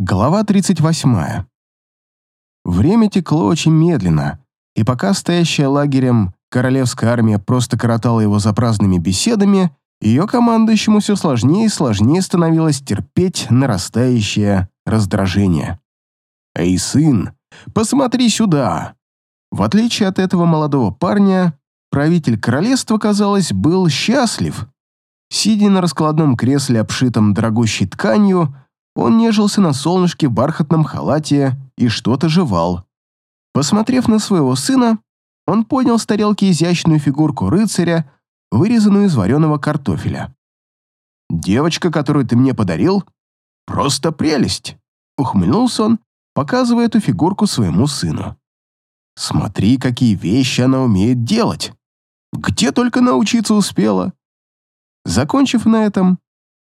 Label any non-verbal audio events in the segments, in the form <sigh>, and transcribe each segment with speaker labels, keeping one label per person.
Speaker 1: Глава 38. Время текло очень медленно, и пока стоящая лагерем королевская армия просто коротала его за праздными беседами, ее командующему все сложнее и сложнее становилось терпеть нарастающее раздражение. «Эй, сын, посмотри сюда!» В отличие от этого молодого парня, правитель королевства, казалось, был счастлив. Сидя на раскладном кресле, обшитом дорогущей тканью, он нежился на солнышке в бархатном халате и что-то жевал. Посмотрев на своего сына, он поднял с тарелки изящную фигурку рыцаря, вырезанную из вареного картофеля. «Девочка, которую ты мне подарил, просто прелесть!» Ухмыльнулся он, показывая эту фигурку своему сыну. «Смотри, какие вещи она умеет делать! Где только научиться успела!» Закончив на этом,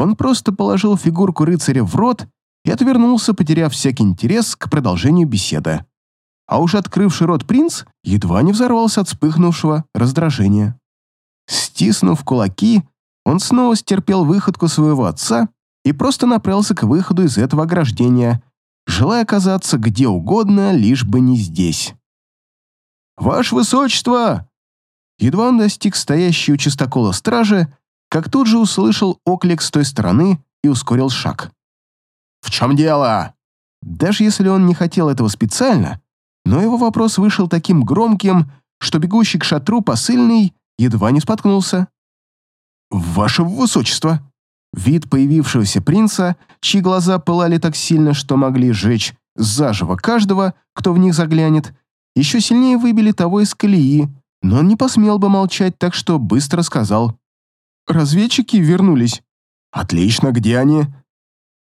Speaker 1: он просто положил фигурку рыцаря в рот и отвернулся, потеряв всякий интерес к продолжению беседы. А уж открывший рот принц едва не взорвался от вспыхнувшего раздражения. Стиснув кулаки, он снова стерпел выходку своего отца и просто направился к выходу из этого ограждения, желая оказаться где угодно, лишь бы не здесь. «Ваше Высочество!» Едва он достиг стоящей у чистокола стражи, как тут же услышал оклик с той стороны и ускорил шаг. «В чем дело?» Даже если он не хотел этого специально, но его вопрос вышел таким громким, что бегущий к шатру посыльный едва не споткнулся. «Ваше высочество!» Вид появившегося принца, чьи глаза пылали так сильно, что могли сжечь заживо каждого, кто в них заглянет, еще сильнее выбили того из колеи, но он не посмел бы молчать, так что быстро сказал разведчики вернулись». «Отлично, где они?»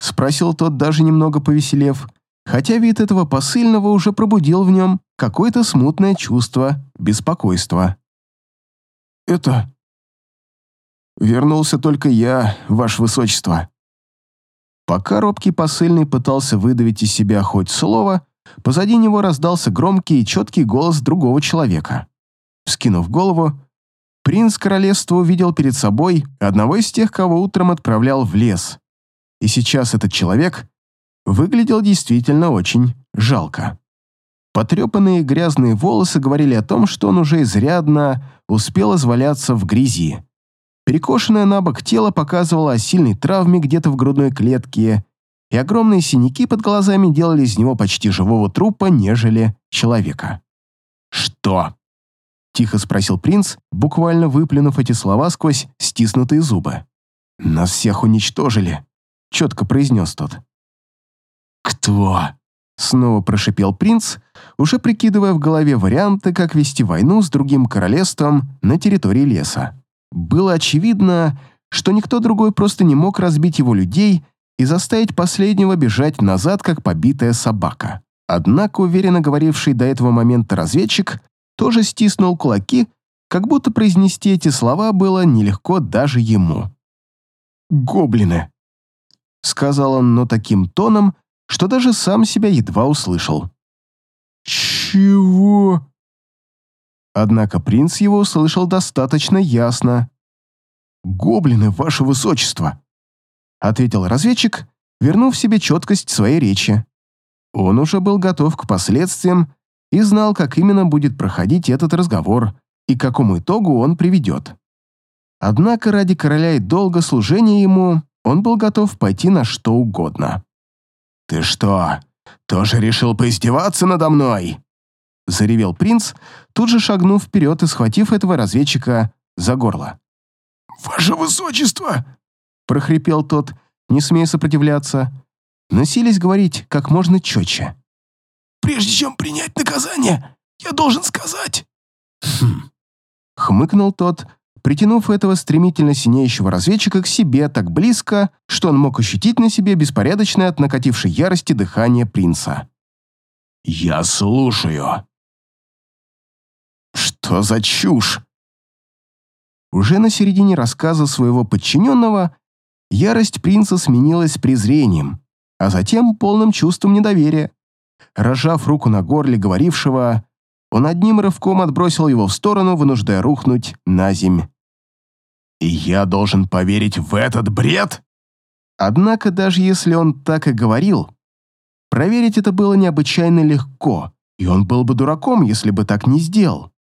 Speaker 1: Спросил тот, даже немного повеселев, хотя вид этого посыльного уже пробудил в нем какое-то смутное чувство беспокойства. «Это...» «Вернулся только я, ваше высочество». Пока робкий посыльный пытался выдавить из себя хоть слово, позади него раздался громкий и четкий голос другого человека. Вскинув голову, Принц королевства увидел перед собой одного из тех, кого утром отправлял в лес. И сейчас этот человек выглядел действительно очень жалко. Потрепанные грязные волосы говорили о том, что он уже изрядно успел изваляться в грязи. Перекошенное на бок тело показывало о сильной травме где-то в грудной клетке, и огромные синяки под глазами делали из него почти живого трупа, нежели человека. «Что?» Тихо спросил принц, буквально выплюнув эти слова сквозь стиснутые зубы. «Нас всех уничтожили», — четко произнес тот. «Кто?» — снова прошипел принц, уже прикидывая в голове варианты, как вести войну с другим королевством на территории леса. Было очевидно, что никто другой просто не мог разбить его людей и заставить последнего бежать назад, как побитая собака. Однако уверенно говоривший до этого момента разведчик тоже стиснул кулаки, как будто произнести эти слова было нелегко даже ему. «Гоблины», — сказал он, но таким тоном, что даже сам себя едва услышал. «Чего?» Однако принц его услышал достаточно ясно. «Гоблины, ваше высочество», — ответил разведчик, вернув себе четкость своей речи. Он уже был готов к последствиям и знал, как именно будет проходить этот разговор и к какому итогу он приведет. Однако ради короля и долга служения ему он был готов пойти на что угодно. «Ты что, тоже решил поиздеваться надо мной?» Заревел принц, тут же шагнув вперед и схватив этого разведчика за горло. «Ваше высочество!» прохрипел тот, не смея сопротивляться, носились говорить как можно четче. Прежде чем принять наказание, я должен сказать...» «Хм...» — хмыкнул тот, притянув этого стремительно синеющего разведчика к себе так близко, что он мог ощутить на себе беспорядочное от накатившей ярости дыхание принца. «Я слушаю». «Что за чушь?» Уже на середине рассказа своего подчиненного ярость принца сменилась презрением, а затем полным чувством недоверия. Рожав руку на горле говорившего, он одним рывком отбросил его в сторону, вынуждая рухнуть на земь. «И я должен поверить в этот бред?» Однако, даже если он так и говорил, Проверить это было необычайно легко, и он был бы дураком, если бы так не сделал.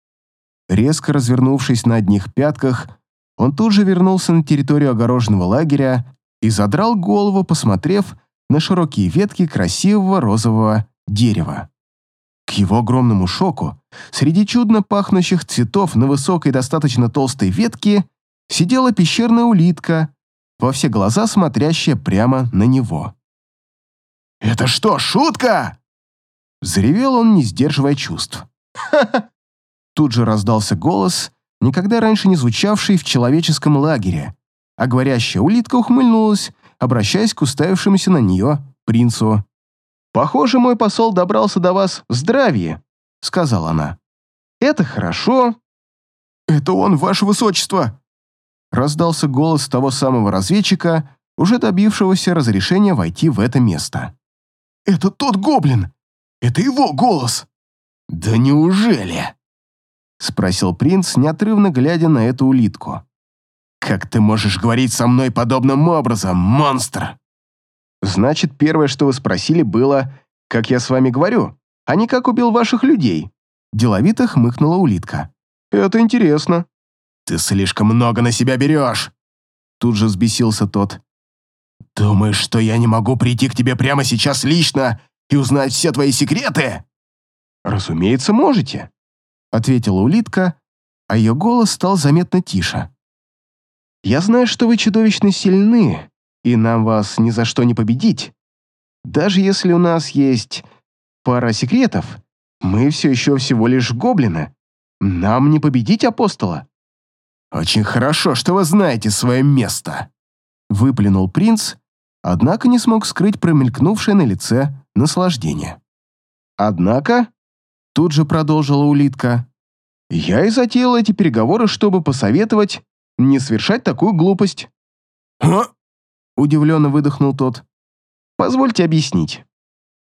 Speaker 1: Резко развернувшись на одних пятках, он тут же вернулся на территорию огороженного лагеря и задрал голову, посмотрев на широкие ветки красивого розового дерева. К его огромному шоку, среди чудно пахнущих цветов на высокой достаточно толстой ветке сидела пещерная улитка, во все глаза смотрящая прямо на него. «Это что, шутка?» Заревел он, не сдерживая чувств. «Ха-ха!» <laughs> Тут же раздался голос, никогда раньше не звучавший в человеческом лагере, а говорящая улитка ухмыльнулась, обращаясь к уставившемуся на нее принцу. «Похоже, мой посол добрался до вас в здравии», — сказала она. «Это хорошо». «Это он, ваше высочество!» Раздался голос того самого разведчика, уже добившегося разрешения войти в это место. «Это тот гоблин! Это его голос!» «Да неужели?» — спросил принц, неотрывно глядя на эту улитку. «Как ты можешь говорить со мной подобным образом, монстр?» «Значит, первое, что вы спросили, было, как я с вами говорю, а не как убил ваших людей?» Деловито хмыкнула улитка. «Это интересно». «Ты слишком много на себя берешь!» Тут же взбесился тот. «Думаешь, что я не могу прийти к тебе прямо сейчас лично и узнать все твои секреты?» «Разумеется, можете», — ответила улитка, а ее голос стал заметно тише. «Я знаю, что вы чудовищно сильны, и нам вас ни за что не победить. Даже если у нас есть пара секретов, мы все еще всего лишь гоблины. Нам не победить апостола». «Очень хорошо, что вы знаете свое место», — выплюнул принц, однако не смог скрыть промелькнувшее на лице наслаждение. «Однако», — тут же продолжила улитка, — «я и затеял эти переговоры, чтобы посоветовать не совершать такую глупость». «Ха?» — удивленно выдохнул тот. «Позвольте объяснить».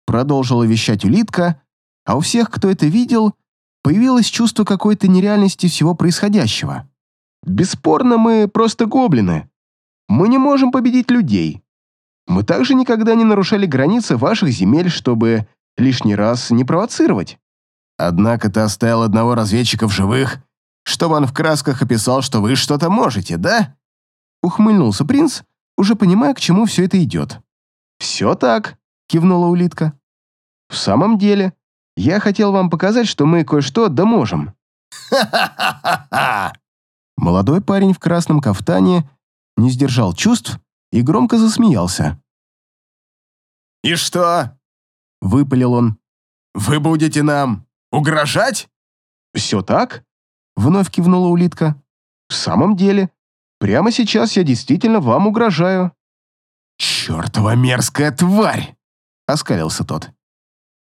Speaker 1: Продолжила вещать улитка, а у всех, кто это видел, появилось чувство какой-то нереальности всего происходящего. «Бесспорно, мы просто гоблины. Мы не можем победить людей. Мы также никогда не нарушали границы ваших земель, чтобы лишний раз не провоцировать. Однако ты оставил одного разведчика в живых, чтобы он в красках описал, что вы что-то можете, да?» Ухмыльнулся принц, уже понимая, к чему все это идет. «Все так», — кивнула улитка. «В самом деле, я хотел вам показать, что мы кое-что да можем». «Ха-ха-ха-ха!» Молодой парень в красном кафтане не сдержал чувств и громко засмеялся. «И что?» — выпалил он. «Вы будете нам угрожать?» «Все так?» — вновь кивнула улитка. «В самом деле, прямо сейчас я действительно вам угрожаю». «Чертова мерзкая тварь!» — оскалился тот.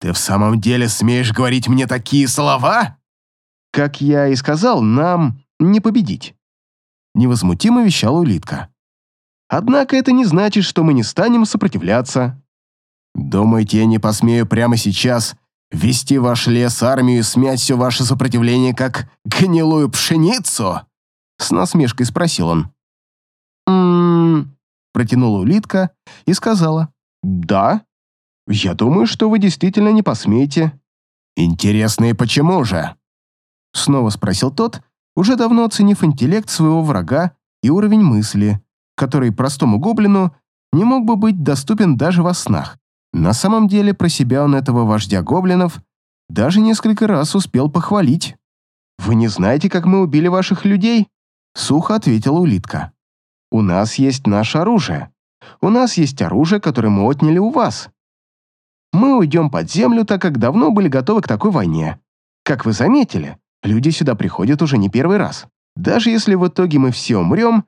Speaker 1: «Ты в самом деле смеешь говорить мне такие слова?» «Как я и сказал, нам не победить», — невозмутимо вещала улитка. «Однако это не значит, что мы не станем сопротивляться». «Думаете, я не посмею прямо сейчас вести ваш лес, армию и смять все ваше сопротивление, как гнилую пшеницу?» С насмешкой спросил он. «М-м-м», протянула улитка и сказала. «Да, я думаю, что вы действительно не посмеете». «Интересно, и почему же?» Снова спросил тот, уже давно оценив интеллект своего врага и уровень мысли, который простому гоблину не мог бы быть доступен даже во снах. На самом деле про себя он этого вождя гоблинов даже несколько раз успел похвалить. «Вы не знаете, как мы убили ваших людей?» Сухо ответила улитка. «У нас есть наше оружие. У нас есть оружие, которое мы отняли у вас. Мы уйдем под землю, так как давно были готовы к такой войне. Как вы заметили, Люди сюда приходят уже не первый раз. Даже если в итоге мы все умрем,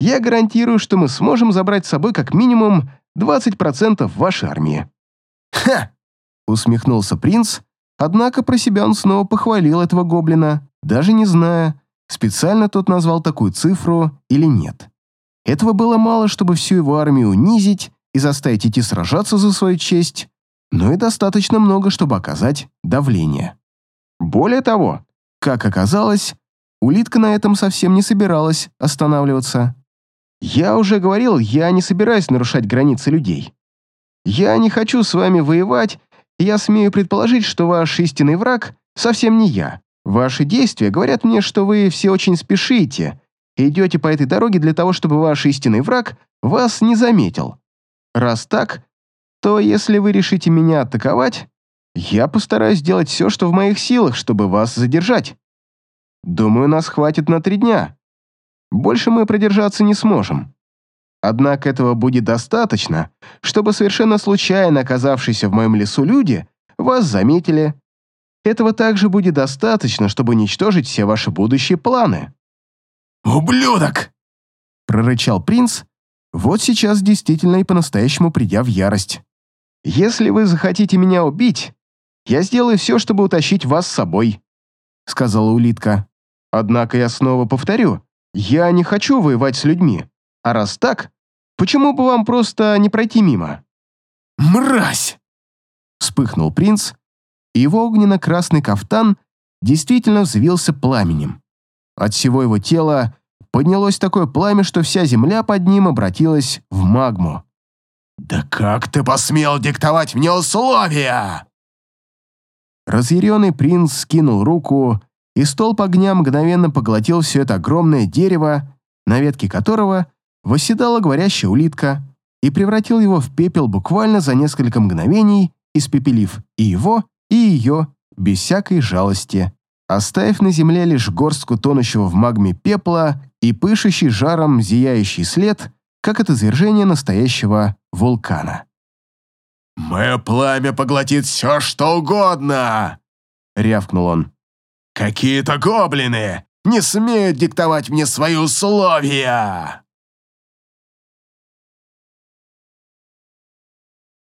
Speaker 1: я гарантирую, что мы сможем забрать с собой как минимум 20% вашей армии». «Ха!» — усмехнулся принц, однако про себя он снова похвалил этого гоблина, даже не зная, специально тот назвал такую цифру или нет. Этого было мало, чтобы всю его армию унизить и заставить идти сражаться за свою честь, но и достаточно много, чтобы оказать давление. Более того, как оказалось, улитка на этом совсем не собиралась останавливаться. «Я уже говорил, я не собираюсь нарушать границы людей. Я не хочу с вами воевать, и я смею предположить, что ваш истинный враг совсем не я. Ваши действия говорят мне, что вы все очень спешите и идете по этой дороге для того, чтобы ваш истинный враг вас не заметил. Раз так, то если вы решите меня атаковать, я постараюсь сделать все, что в моих силах, чтобы вас задержать. Думаю, нас хватит на три дня. Больше мы продержаться не сможем. Однако этого будет достаточно, чтобы совершенно случайно оказавшиеся в моем лесу люди вас заметили. Этого также будет достаточно, чтобы уничтожить все ваши будущие планы.
Speaker 2: «Ублюдок!» — прорычал принц, вот сейчас действительно и по-настоящему придя в ярость.
Speaker 1: «Если вы захотите меня убить, я сделаю все, чтобы утащить вас с собой», — сказала улитка. «Однако я снова повторю, я не хочу воевать с людьми, а раз так, почему бы вам просто не пройти мимо?»
Speaker 2: «Мразь!» — вспыхнул принц, и его огненно-красный кафтан действительно взвился пламенем. От всего его тела поднялось такое пламя, что вся земля под ним обратилась в магму. «Да как ты посмел диктовать мне условия?»
Speaker 1: Разъяренный принц скинул руку, и столб огня мгновенно поглотил все это огромное дерево, на ветке которого восседала говорящая улитка, и превратил его в пепел буквально за несколько мгновений, испепелив и его, и ее без всякой жалости, оставив на земле лишь горстку тонущего в магме пепла и пышущий жаром зияющий след, как от извержения настоящего вулкана.
Speaker 2: «Мое пламя поглотит все, что угодно!» — рявкнул он. «Какие-то гоблины не смеют диктовать мне свои условия!»